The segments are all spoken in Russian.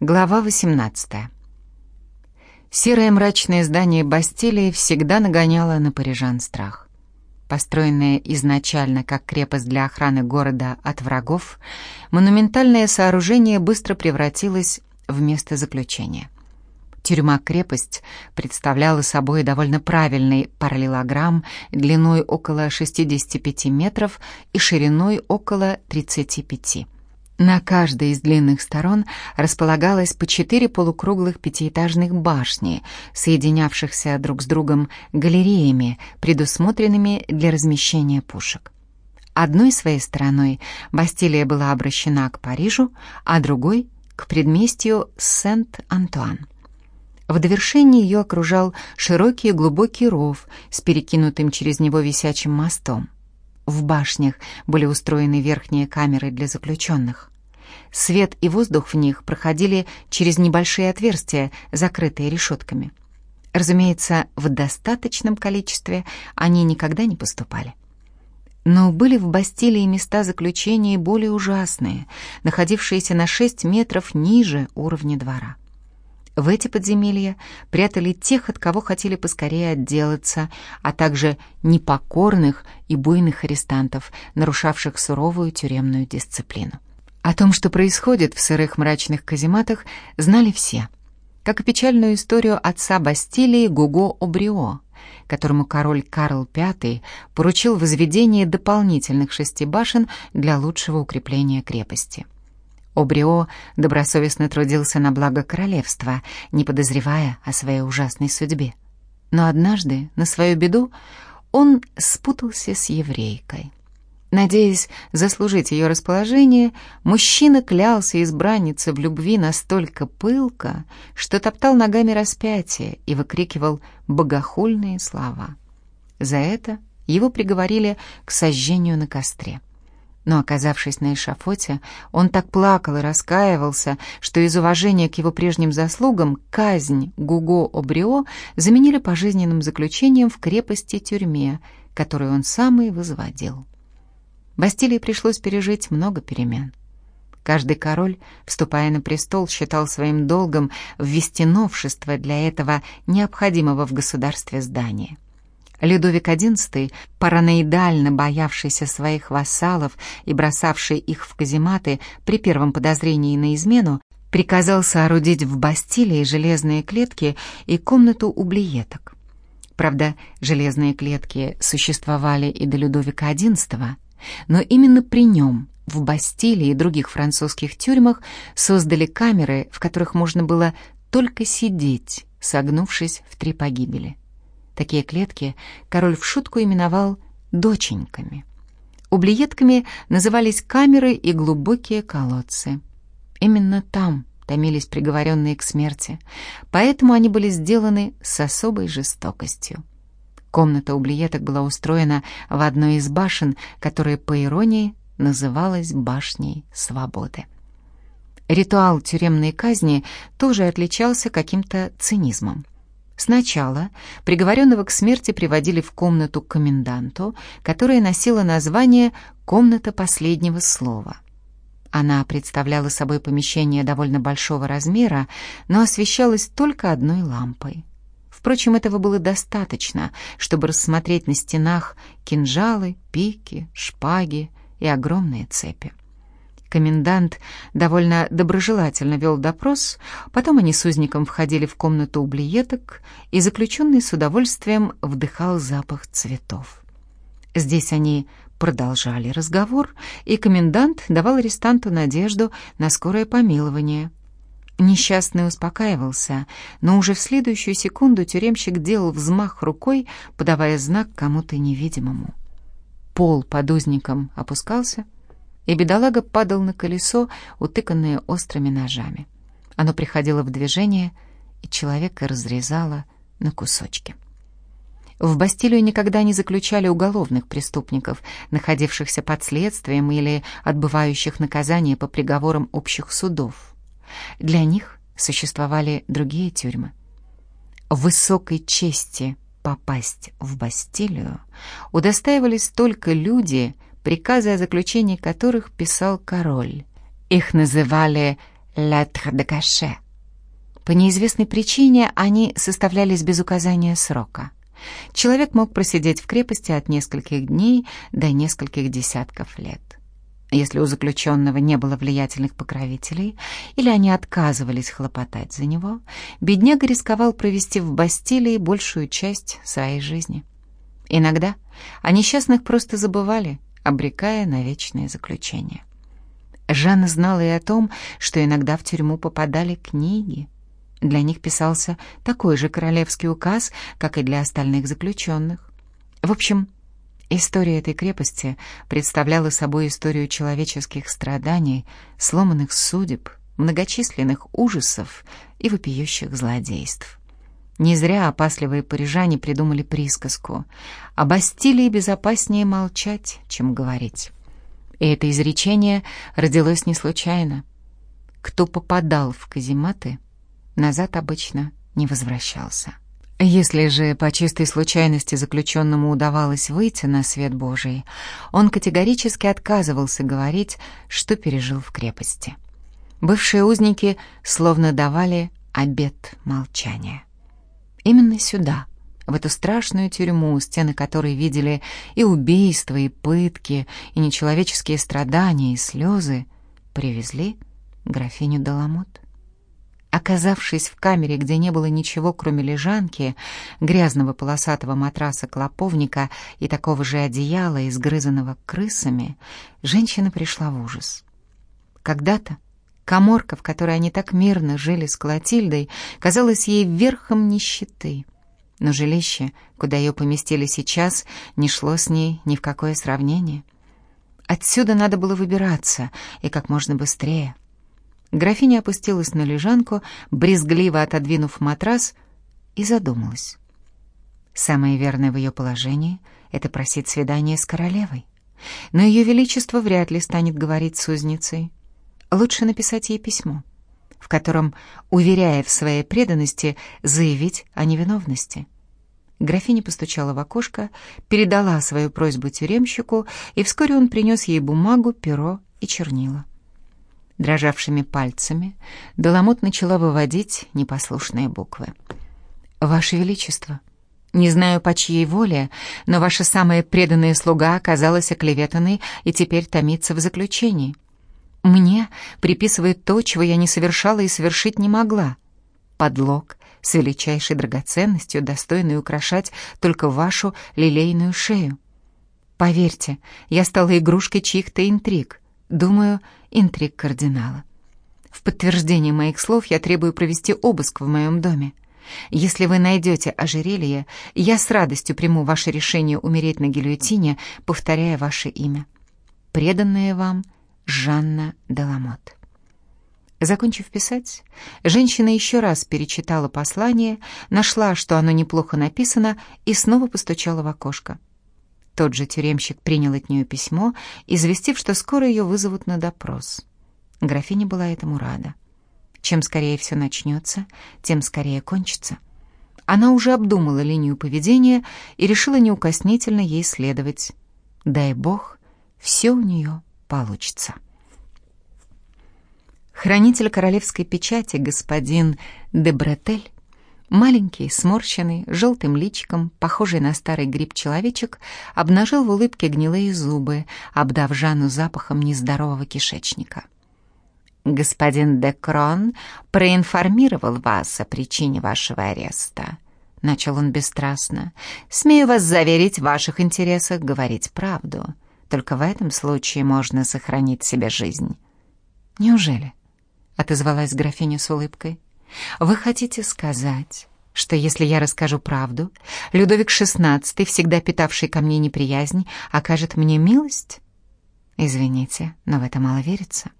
Глава 18. Серое мрачное здание Бастилии всегда нагоняло на парижан страх. Построенное изначально как крепость для охраны города от врагов, монументальное сооружение быстро превратилось в место заключения. Тюрьма-крепость представляла собой довольно правильный параллелограмм длиной около 65 метров и шириной около 35 на каждой из длинных сторон располагалось по четыре полукруглых пятиэтажных башни, соединявшихся друг с другом галереями, предусмотренными для размещения пушек. Одной своей стороной Бастилия была обращена к Парижу, а другой — к предместью Сент-Антуан. В довершении ее окружал широкий глубокий ров с перекинутым через него висячим мостом. В башнях были устроены верхние камеры для заключенных. Свет и воздух в них проходили через небольшие отверстия, закрытые решетками. Разумеется, в достаточном количестве они никогда не поступали. Но были в Бастилии места заключения более ужасные, находившиеся на 6 метров ниже уровня двора. В эти подземелья прятали тех, от кого хотели поскорее отделаться, а также непокорных и буйных арестантов, нарушавших суровую тюремную дисциплину. О том, что происходит в сырых мрачных казематах, знали все. Как и печальную историю отца Бастилии Гуго Обрио, которому король Карл V поручил возведение дополнительных шести башен для лучшего укрепления крепости. Обрио добросовестно трудился на благо королевства, не подозревая о своей ужасной судьбе. Но однажды, на свою беду, он спутался с еврейкой. Надеясь заслужить ее расположение, мужчина клялся избраннице в любви настолько пылко, что топтал ногами распятие и выкрикивал богохульные слова. За это его приговорили к сожжению на костре. Но, оказавшись на эшафоте, он так плакал и раскаивался, что из уважения к его прежним заслугам казнь Гуго-Обрио заменили пожизненным заключением в крепости-тюрьме, которую он сам и возводил. Бастилии пришлось пережить много перемен. Каждый король, вступая на престол, считал своим долгом ввести новшество для этого необходимого в государстве здания. Людовик XI, параноидально боявшийся своих вассалов и бросавший их в казематы при первом подозрении на измену, приказал соорудить в Бастилии железные клетки и комнату ублиеток. Правда, железные клетки существовали и до Людовика XI, но именно при нем в Бастилии и других французских тюрьмах создали камеры, в которых можно было только сидеть, согнувшись в три погибели. Такие клетки король в шутку именовал «доченьками». Ублиетками назывались камеры и глубокие колодцы. Именно там томились приговоренные к смерти, поэтому они были сделаны с особой жестокостью. Комната ублиеток была устроена в одной из башен, которая, по иронии, называлась башней свободы. Ритуал тюремной казни тоже отличался каким-то цинизмом. Сначала приговоренного к смерти приводили в комнату к коменданту, которая носила название «комната последнего слова». Она представляла собой помещение довольно большого размера, но освещалась только одной лампой. Впрочем, этого было достаточно, чтобы рассмотреть на стенах кинжалы, пики, шпаги и огромные цепи. Комендант довольно доброжелательно вел допрос, потом они с узником входили в комнату ублиеток, и заключенный с удовольствием вдыхал запах цветов. Здесь они продолжали разговор, и комендант давал арестанту надежду на скорое помилование. Несчастный успокаивался, но уже в следующую секунду тюремщик делал взмах рукой, подавая знак кому-то невидимому. Пол под узником опускался — и бедолага падал на колесо, утыканное острыми ножами. Оно приходило в движение, и человека разрезало на кусочки. В Бастилию никогда не заключали уголовных преступников, находившихся под следствием или отбывающих наказание по приговорам общих судов. Для них существовали другие тюрьмы. Высокой чести попасть в Бастилию удостаивались только люди, приказы о заключении которых писал король. Их называли «Летр де каше». По неизвестной причине они составлялись без указания срока. Человек мог просидеть в крепости от нескольких дней до нескольких десятков лет. Если у заключенного не было влиятельных покровителей или они отказывались хлопотать за него, бедняга рисковал провести в Бастилии большую часть своей жизни. Иногда о несчастных просто забывали, обрекая на вечное заключение. Жанна знала и о том, что иногда в тюрьму попадали книги. Для них писался такой же королевский указ, как и для остальных заключенных. В общем, История этой крепости представляла собой историю человеческих страданий, сломанных судеб, многочисленных ужасов и вопиющих злодейств. Не зря опасливые парижане придумали присказку «О Бастилии безопаснее молчать, чем говорить». И это изречение родилось не случайно. Кто попадал в казематы, назад обычно не возвращался. Если же по чистой случайности заключенному удавалось выйти на свет Божий, он категорически отказывался говорить, что пережил в крепости. Бывшие узники словно давали обет молчания. Именно сюда, в эту страшную тюрьму, стены которой видели и убийства, и пытки, и нечеловеческие страдания, и слезы, привезли графиню Деламот. Оказавшись в камере, где не было ничего, кроме лежанки, грязного полосатого матраса клоповника и такого же одеяла, изгрызанного крысами, женщина пришла в ужас. Когда-то коморка, в которой они так мирно жили с Клотильдой, казалась ей верхом нищеты. Но жилище, куда ее поместили сейчас, не шло с ней ни в какое сравнение. Отсюда надо было выбираться, и как можно быстрее — Графиня опустилась на лежанку, брезгливо отодвинув матрас, и задумалась. Самое верное в ее положении — это просить свидания с королевой. Но ее величество вряд ли станет говорить с узницей. Лучше написать ей письмо, в котором, уверяя в своей преданности, заявить о невиновности. Графиня постучала в окошко, передала свою просьбу тюремщику, и вскоре он принес ей бумагу, перо и чернила. Дрожавшими пальцами Деламот начала выводить непослушные буквы. «Ваше Величество, не знаю, по чьей воле, но ваша самая преданная слуга оказалась оклеветанной и теперь томится в заключении. Мне приписывают то, чего я не совершала и совершить не могла. Подлог с величайшей драгоценностью, достойный украшать только вашу лилейную шею. Поверьте, я стала игрушкой чьих-то интриг». Думаю, интриг кардинала. В подтверждение моих слов я требую провести обыск в моем доме. Если вы найдете ожерелье, я с радостью приму ваше решение умереть на гильотине, повторяя ваше имя. Преданная вам Жанна Деламот. Закончив писать, женщина еще раз перечитала послание, нашла, что оно неплохо написано, и снова постучала в окошко. Тот же тюремщик принял от нее письмо, известив, что скоро ее вызовут на допрос. Графиня была этому рада. Чем скорее все начнется, тем скорее кончится. Она уже обдумала линию поведения и решила неукоснительно ей следовать. Дай бог, все у нее получится. Хранитель королевской печати господин Дебретель Маленький, сморщенный, желтым личиком, похожий на старый гриб-человечек, обнажил в улыбке гнилые зубы, обдав Жанну запахом нездорового кишечника. «Господин Декрон проинформировал вас о причине вашего ареста», — начал он бесстрастно. «Смею вас заверить в ваших интересах говорить правду. Только в этом случае можно сохранить себе жизнь». «Неужели?» — отозвалась графиня с улыбкой. Вы хотите сказать, что если я расскажу правду, Людовик XVI, всегда питавший ко мне неприязнь, окажет мне милость? Извините, но в это мало верится.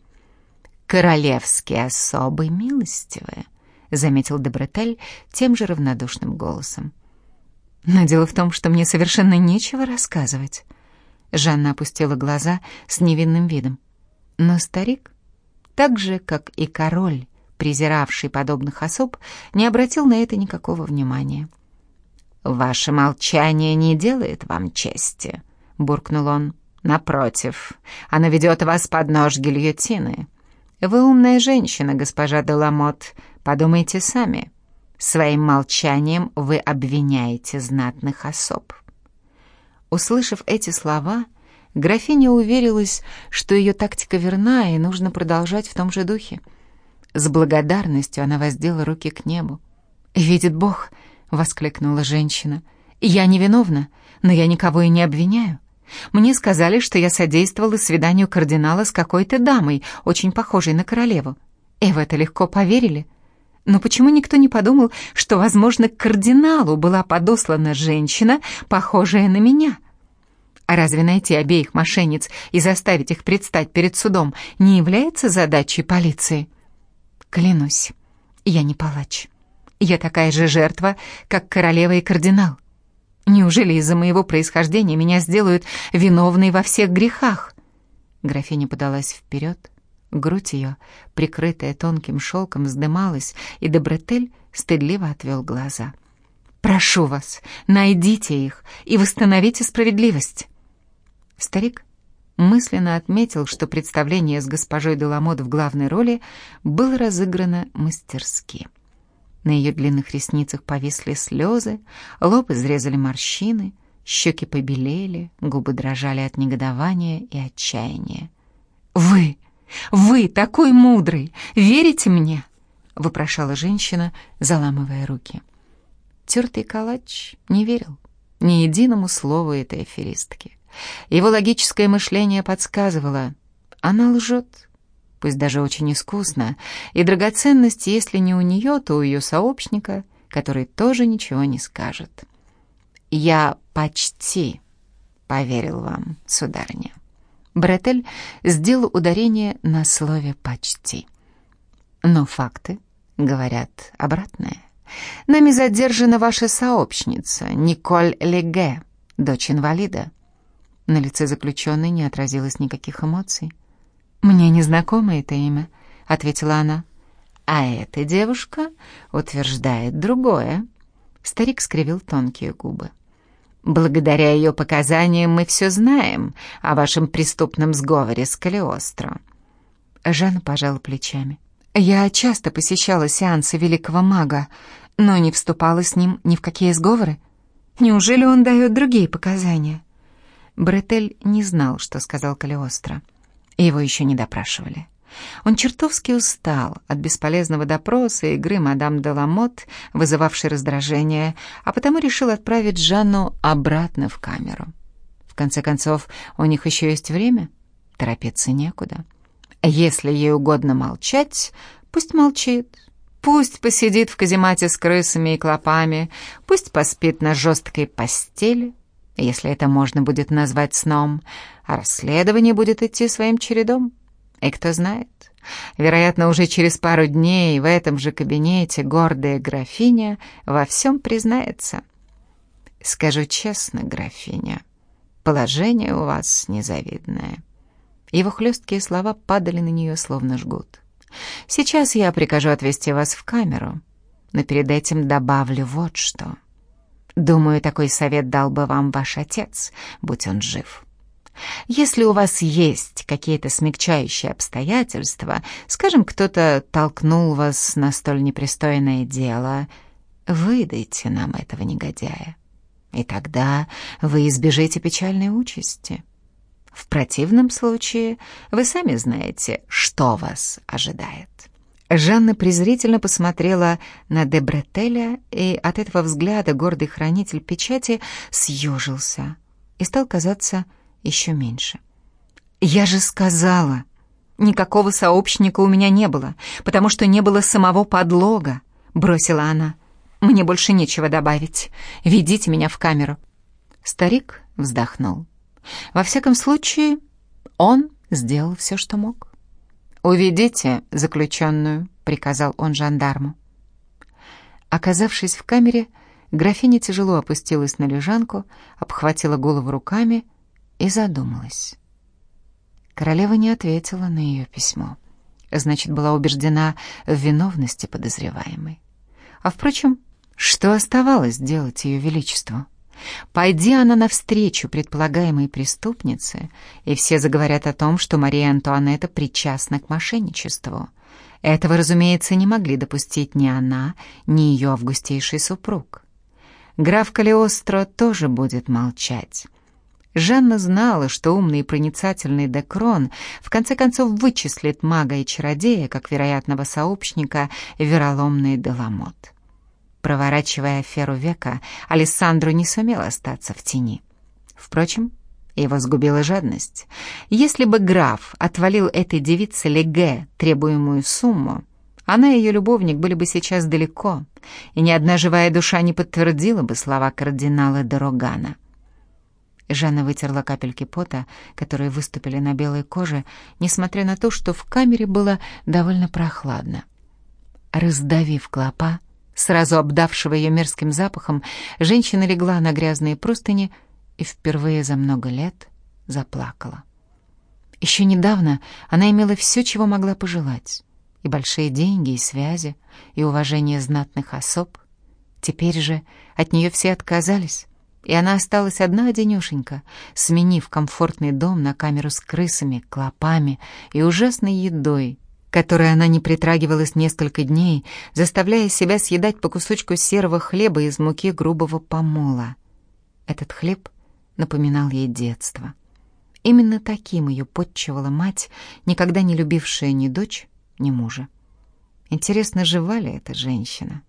Королевские особы милостивые, заметил Дебретель тем же равнодушным голосом. Но дело в том, что мне совершенно нечего рассказывать. Жанна опустила глаза с невинным видом. Но старик, так же, как и король, презиравший подобных особ, не обратил на это никакого внимания. «Ваше молчание не делает вам чести», — буркнул он. «Напротив, оно ведет вас под нож гильотины. Вы умная женщина, госпожа Деламот. Подумайте сами. Своим молчанием вы обвиняете знатных особ. Услышав эти слова, графиня уверилась, что ее тактика верна и нужно продолжать в том же духе. С благодарностью она воздела руки к небу. «Видит Бог!» — воскликнула женщина. «Я невиновна, но я никого и не обвиняю. Мне сказали, что я содействовала свиданию кардинала с какой-то дамой, очень похожей на королеву. И в это легко поверили. Но почему никто не подумал, что, возможно, к кардиналу была подослана женщина, похожая на меня? А разве найти обеих мошенниц и заставить их предстать перед судом не является задачей полиции? Клянусь, я не палач. Я такая же жертва, как королева и кардинал. Неужели из-за моего происхождения меня сделают виновной во всех грехах? Графиня подалась вперед. Грудь ее, прикрытая тонким шелком, вздымалась, и Добретель стыдливо отвел глаза. «Прошу вас, найдите их и восстановите справедливость!» Старик мысленно отметил, что представление с госпожой Деламот в главной роли было разыграно мастерски. На ее длинных ресницах повисли слезы, лоб изрезали морщины, щеки побелели, губы дрожали от негодования и отчаяния. «Вы! Вы такой мудрый! Верите мне?» — вопрошала женщина, заламывая руки. Тертый калач не верил ни единому слову этой аферистки. Его логическое мышление подсказывало, она лжет, пусть даже очень искусно, и драгоценность, если не у нее, то у ее сообщника, который тоже ничего не скажет. «Я почти поверил вам, сударыня». Бретель сделал ударение на слове «почти». Но факты говорят обратное. Нами задержана ваша сообщница, Николь Леге, дочь инвалида. На лице заключенной не отразилось никаких эмоций. «Мне незнакомо это имя», — ответила она. «А эта девушка утверждает другое». Старик скривил тонкие губы. «Благодаря ее показаниям мы все знаем о вашем преступном сговоре с Калиостро». Жанна пожала плечами. «Я часто посещала сеансы великого мага, но не вступала с ним ни в какие сговоры. Неужели он дает другие показания?» Бретель не знал, что сказал Калиостро. Его еще не допрашивали. Он чертовски устал от бесполезного допроса и игры мадам де Ламот, вызывавшей раздражение, а потому решил отправить Жанну обратно в камеру. В конце концов, у них еще есть время, торопиться некуда. Если ей угодно молчать, пусть молчит. Пусть посидит в каземате с крысами и клопами, пусть поспит на жесткой постели, если это можно будет назвать сном, а расследование будет идти своим чередом. И кто знает, вероятно, уже через пару дней в этом же кабинете гордая графиня во всем признается. Скажу честно, графиня, положение у вас незавидное. Его хлесткие слова падали на нее, словно жгут. Сейчас я прикажу отвезти вас в камеру, но перед этим добавлю вот что — Думаю, такой совет дал бы вам ваш отец, будь он жив. Если у вас есть какие-то смягчающие обстоятельства, скажем, кто-то толкнул вас на столь непристойное дело, выдайте нам этого негодяя. И тогда вы избежите печальной участи. В противном случае вы сами знаете, что вас ожидает. Жанна презрительно посмотрела на Дебретеля, и от этого взгляда гордый хранитель печати съежился и стал казаться еще меньше. «Я же сказала, никакого сообщника у меня не было, потому что не было самого подлога», — бросила она. «Мне больше нечего добавить. Ведите меня в камеру». Старик вздохнул. Во всяком случае, он сделал все, что мог. «Уведите заключенную», — приказал он жандарму. Оказавшись в камере, графиня тяжело опустилась на лежанку, обхватила голову руками и задумалась. Королева не ответила на ее письмо. Значит, была убеждена в виновности подозреваемой. А, впрочем, что оставалось делать ее величеству? Пойди она навстречу предполагаемой преступнице, и все заговорят о том, что Мария Антуанетта причастна к мошенничеству. Этого, разумеется, не могли допустить ни она, ни ее августейший супруг. Граф Калиостро тоже будет молчать. Жанна знала, что умный и проницательный Декрон в конце концов вычислит мага и чародея, как вероятного сообщника, вероломный Деламот. Проворачивая аферу века, Алессандро не сумел остаться в тени. Впрочем, его сгубила жадность. Если бы граф отвалил этой девице Леге требуемую сумму, она и ее любовник были бы сейчас далеко, и ни одна живая душа не подтвердила бы слова кардинала Дорогана. Жанна вытерла капельки пота, которые выступили на белой коже, несмотря на то, что в камере было довольно прохладно. Раздавив клопа, Сразу обдавшего ее мерзким запахом, женщина легла на грязные простыни и впервые за много лет заплакала. Еще недавно она имела все, чего могла пожелать. И большие деньги, и связи, и уважение знатных особ. Теперь же от нее все отказались, и она осталась одна-одинешенька, сменив комфортный дом на камеру с крысами, клопами и ужасной едой, которой она не притрагивалась несколько дней, заставляя себя съедать по кусочку серого хлеба из муки грубого помола. Этот хлеб напоминал ей детство. Именно таким ее подчевала мать, никогда не любившая ни дочь, ни мужа. Интересно, жива ли эта женщина?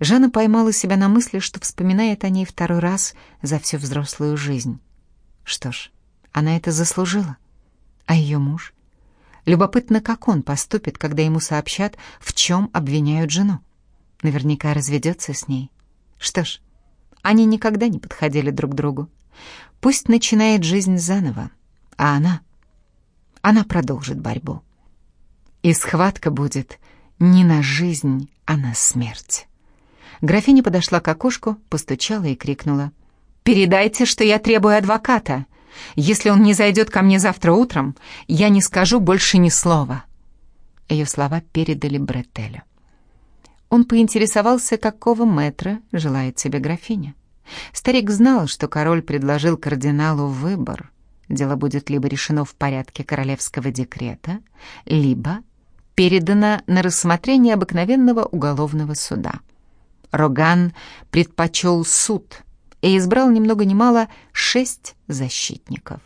Жанна поймала себя на мысли, что вспоминает о ней второй раз за всю взрослую жизнь. Что ж, она это заслужила. А ее муж? Любопытно, как он поступит, когда ему сообщат, в чем обвиняют жену. Наверняка разведется с ней. Что ж, они никогда не подходили друг к другу. Пусть начинает жизнь заново, а она... Она продолжит борьбу. И схватка будет не на жизнь, а на смерть. Графиня подошла к окошку, постучала и крикнула. «Передайте, что я требую адвоката!» Если он не зайдет ко мне завтра утром, я не скажу больше ни слова». Ее слова передали Бретелю. Он поинтересовался, какого метра желает себе графиня. Старик знал, что король предложил кардиналу выбор. Дело будет либо решено в порядке королевского декрета, либо передано на рассмотрение обыкновенного уголовного суда. Роган предпочел суд — и избрал ни много ни мало шесть защитников.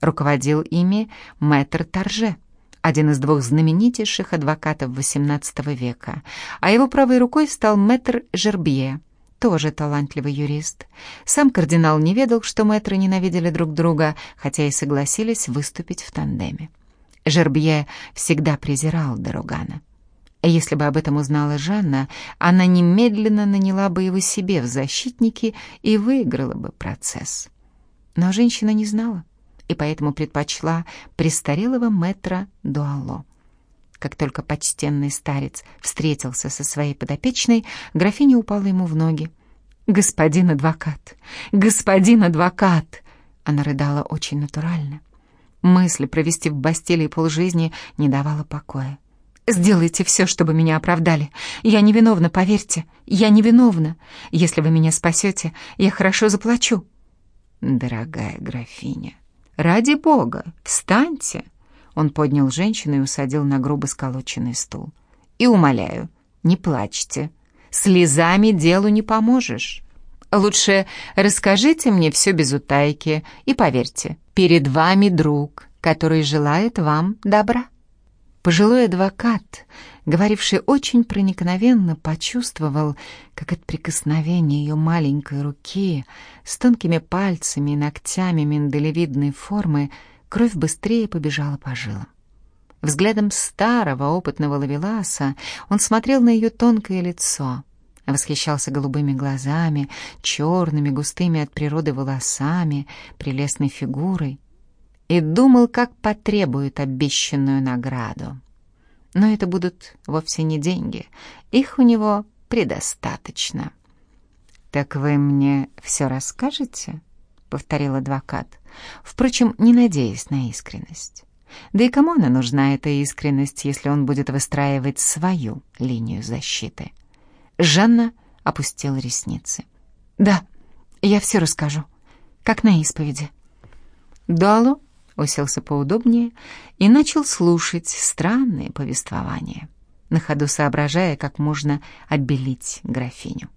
Руководил ими мэтр Торже, один из двух знаменитейших адвокатов XVIII века, а его правой рукой стал мэтр Жербье, тоже талантливый юрист. Сам кардинал не ведал, что мэтры ненавидели друг друга, хотя и согласились выступить в тандеме. Жербье всегда презирал Дорогана. Если бы об этом узнала Жанна, она немедленно наняла бы его себе в защитники и выиграла бы процесс. Но женщина не знала и поэтому предпочла престарелого мэтра Дуало. Как только почтенный старец встретился со своей подопечной, графиня упала ему в ноги. «Господин адвокат! Господин адвокат!» Она рыдала очень натурально. Мысль провести в Бастилии полжизни не давала покоя. Сделайте все, чтобы меня оправдали. Я невиновна, поверьте. Я невиновна. Если вы меня спасете, я хорошо заплачу. Дорогая графиня, ради бога, встаньте. Он поднял женщину и усадил на грубо сколоченный стул. И умоляю, не плачьте. Слезами делу не поможешь. Лучше расскажите мне все без утайки и поверьте, перед вами друг, который желает вам добра. Пожилой адвокат, говоривший очень проникновенно, почувствовал, как от прикосновения ее маленькой руки с тонкими пальцами и ногтями миндалевидной формы кровь быстрее побежала по жилам. Взглядом старого опытного лавеласа он смотрел на ее тонкое лицо, восхищался голубыми глазами, черными, густыми от природы волосами, прелестной фигурой и думал, как потребует обещанную награду. Но это будут вовсе не деньги, их у него предостаточно. «Так вы мне все расскажете?» — повторил адвокат, впрочем, не надеясь на искренность. Да и кому она нужна, эта искренность, если он будет выстраивать свою линию защиты? Жанна опустила ресницы. «Да, Я все расскажу, как на исповеди». Дало уселся поудобнее и начал слушать странные повествования, на ходу соображая, как можно обелить графиню.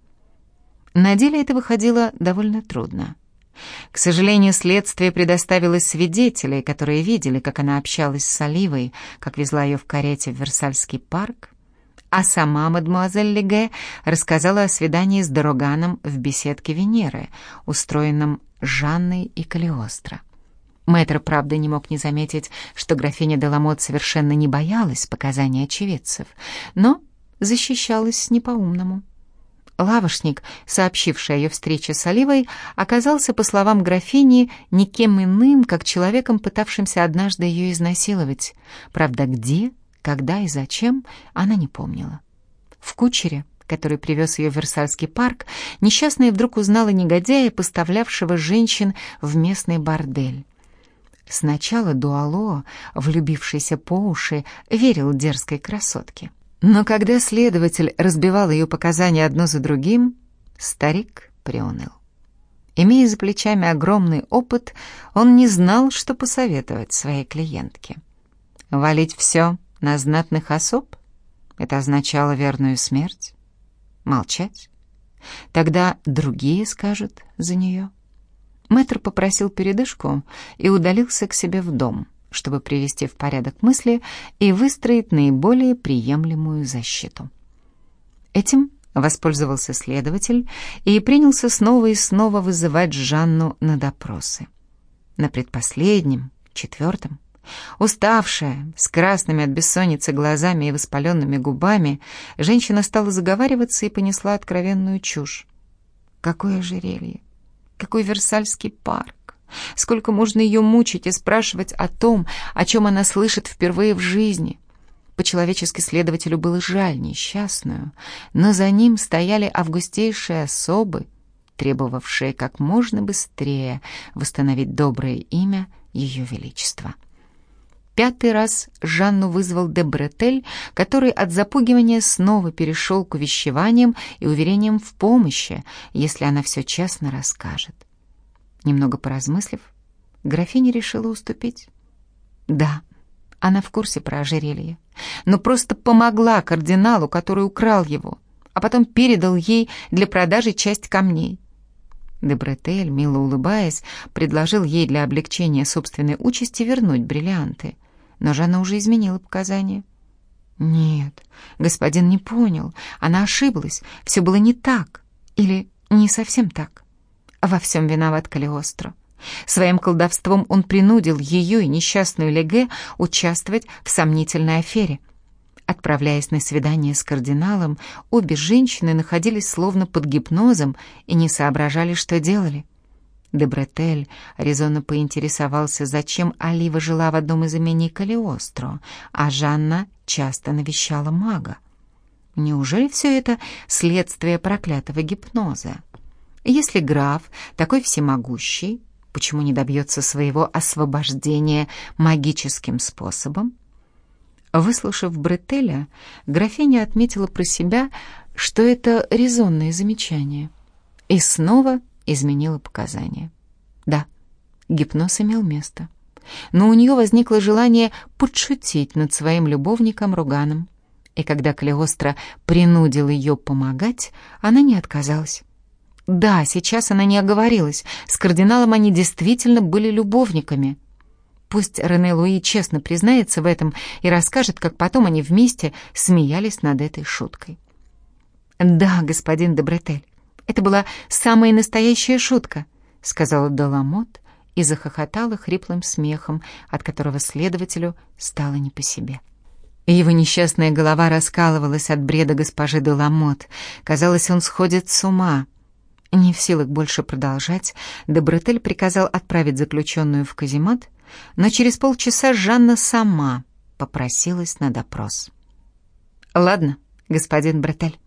На деле это выходило довольно трудно. К сожалению, следствие предоставило свидетелей, которые видели, как она общалась с Оливой, как везла ее в карете в Версальский парк, а сама мадемуазель Леге рассказала о свидании с Дороганом в беседке Венеры, устроенном Жанной и Калиостро. Мэтр, правда, не мог не заметить, что графиня Деламот совершенно не боялась показаний очевидцев, но защищалась не по-умному. Лавошник, сообщивший о ее встрече с Оливой, оказался, по словам графини, никем иным, как человеком, пытавшимся однажды ее изнасиловать. Правда, где, когда и зачем, она не помнила. В кучере, который привез ее в Версальский парк, несчастная вдруг узнала негодяя, поставлявшего женщин в местный бордель. Сначала Дуало, влюбившийся по уши, верил дерзкой красотке. Но когда следователь разбивал ее показания одно за другим, старик приуныл. Имея за плечами огромный опыт, он не знал, что посоветовать своей клиентке. Валить все на знатных особ? Это означало верную смерть? Молчать? Тогда другие скажут за нее. Мэтр попросил передышку и удалился к себе в дом — чтобы привести в порядок мысли и выстроить наиболее приемлемую защиту. Этим воспользовался следователь и принялся снова и снова вызывать Жанну на допросы. На предпоследнем, четвертом, уставшая, с красными от бессонницы глазами и воспаленными губами, женщина стала заговариваться и понесла откровенную чушь. Какое ожерелье! Какой Версальский парк! Сколько можно ее мучить и спрашивать о том, о чем она слышит впервые в жизни? По-человечески следователю было жаль несчастную, но за ним стояли августейшие особы, требовавшие как можно быстрее восстановить доброе имя Ее Величества. Пятый раз Жанну вызвал де Бретель, который от запугивания снова перешел к увещеваниям и уверениям в помощи, если она все честно расскажет. Немного поразмыслив, графиня решила уступить. Да, она в курсе про ожерелье, но просто помогла кардиналу, который украл его, а потом передал ей для продажи часть камней. Дебретель, мило улыбаясь, предложил ей для облегчения собственной участи вернуть бриллианты, но Жанна уже изменила показания. Нет, господин не понял, она ошиблась, все было не так или не совсем так. Во всем виноват Калиостро. Своим колдовством он принудил ее и несчастную Леге участвовать в сомнительной афере. Отправляясь на свидание с кардиналом, обе женщины находились словно под гипнозом и не соображали, что делали. Дебретель резонно поинтересовался, зачем Олива жила в одном из имений Калиостро, а Жанна часто навещала мага. Неужели все это следствие проклятого гипноза? Если граф такой всемогущий, почему не добьется своего освобождения магическим способом? Выслушав Бретеля, графиня отметила про себя, что это резонное замечание, и снова изменила показания. Да, гипноз имел место, но у нее возникло желание подшутить над своим любовником Руганом, и когда Клеостро принудил ее помогать, она не отказалась. Да, сейчас она не оговорилась. С кардиналом они действительно были любовниками. Пусть Рене Луи честно признается в этом и расскажет, как потом они вместе смеялись над этой шуткой. «Да, господин Добретель, это была самая настоящая шутка», — сказала Деламот и захохотала хриплым смехом, от которого следователю стало не по себе. Его несчастная голова раскалывалась от бреда госпожи Деламот. Казалось, он сходит с ума — не в силах больше продолжать, Дебретель приказал отправить заключенную в каземат, но через полчаса Жанна сама попросилась на допрос. «Ладно, господин Бретель,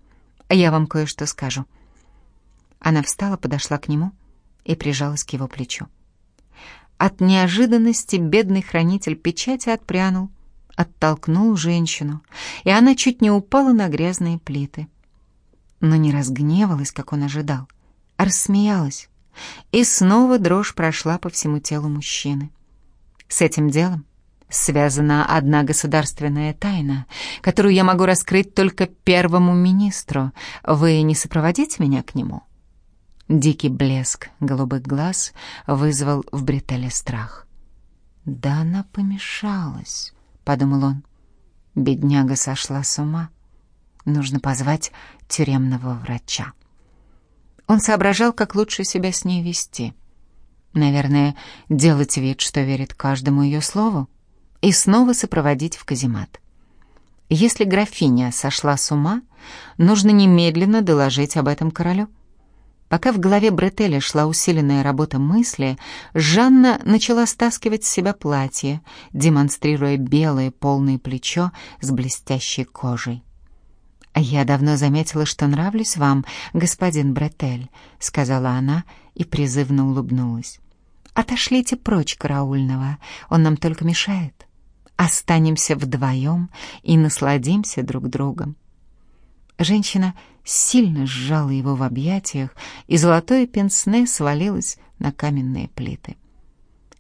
я вам кое-что скажу». Она встала, подошла к нему и прижалась к его плечу. От неожиданности бедный хранитель печати отпрянул, оттолкнул женщину, и она чуть не упала на грязные плиты. Но не разгневалась, как он ожидал — рассмеялась, И снова дрожь прошла по всему телу мужчины. С этим делом связана одна государственная тайна, которую я могу раскрыть только первому министру. Вы не сопроводите меня к нему?» Дикий блеск голубых глаз вызвал в Бретеле страх. «Да она помешалась», — подумал он. Бедняга сошла с ума. Нужно позвать тюремного врача. Он соображал, как лучше себя с ней вести. Наверное, делать вид, что верит каждому ее слову, и снова сопроводить в каземат. Если графиня сошла с ума, нужно немедленно доложить об этом королю. Пока в голове Бретеля шла усиленная работа мысли, Жанна начала стаскивать с себя платье, демонстрируя белое полное плечо с блестящей кожей. «Я давно заметила, что нравлюсь вам, господин Бретель», — сказала она и призывно улыбнулась. «Отошлите прочь караульного, он нам только мешает. Останемся вдвоем и насладимся друг другом». Женщина сильно сжала его в объятиях, и золотое пенсне свалилось на каменные плиты.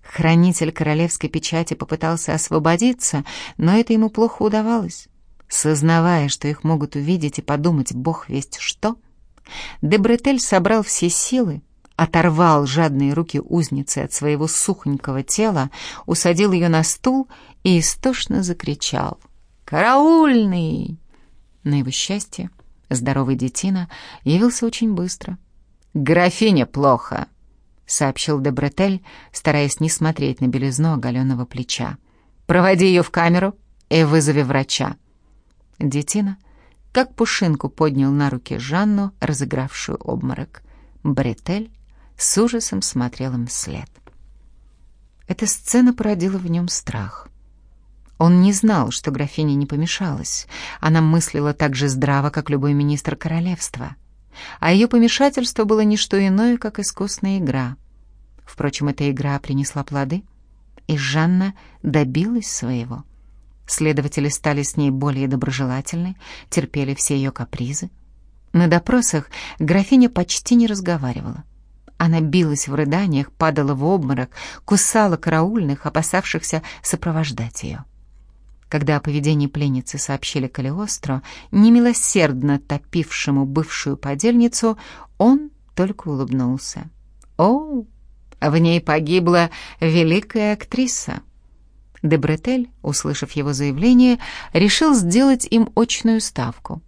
Хранитель королевской печати попытался освободиться, но это ему плохо удавалось. Сознавая, что их могут увидеть и подумать бог весть что, Дебретель собрал все силы, оторвал жадные руки узницы от своего сухонького тела, усадил ее на стул и истошно закричал «Караульный!» На его счастье, здоровый детина явился очень быстро. «Графиня плохо», — сообщил Дебретель, стараясь не смотреть на белизну оголенного плеча. «Проводи ее в камеру и вызови врача». Детина, как пушинку, поднял на руки Жанну, разыгравшую обморок. Бретель с ужасом смотрел им вслед. Эта сцена породила в нем страх. Он не знал, что графиня не помешалась. Она мыслила так же здраво, как любой министр королевства. А ее помешательство было не что иное, как искусная игра. Впрочем, эта игра принесла плоды, и Жанна добилась своего. Следователи стали с ней более доброжелательны, терпели все ее капризы. На допросах графиня почти не разговаривала. Она билась в рыданиях, падала в обморок, кусала караульных, опасавшихся сопровождать ее. Когда о поведении пленницы сообщили Калиостро, немилосердно топившему бывшую подельницу, он только улыбнулся. «О, в ней погибла великая актриса!» Дебретель, услышав его заявление, решил сделать им очную ставку.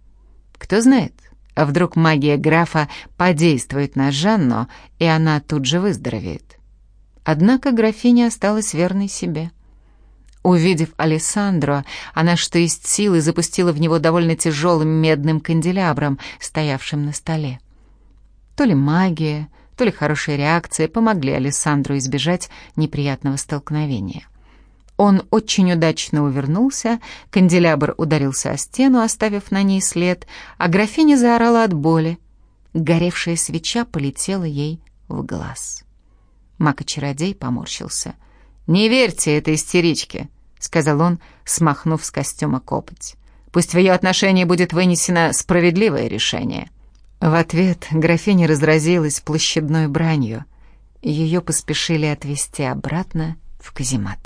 Кто знает, а вдруг магия графа подействует на Жанну, и она тут же выздоровеет. Однако графиня осталась верной себе — Увидев Алессандро, она что есть силы запустила в него довольно тяжелым медным канделябром, стоявшим на столе. То ли магия, то ли хорошая реакция помогли Алессандру избежать неприятного столкновения. Он очень удачно увернулся, канделябр ударился о стену, оставив на ней след, а графиня заорала от боли. Горевшая свеча полетела ей в глаз. Мака-чародей поморщился. «Не верьте этой истеричке сказал он, смахнув с костюма копоть. «Пусть в ее отношении будет вынесено справедливое решение». В ответ графиня разразилась площадной бранью. Ее поспешили отвезти обратно в каземат.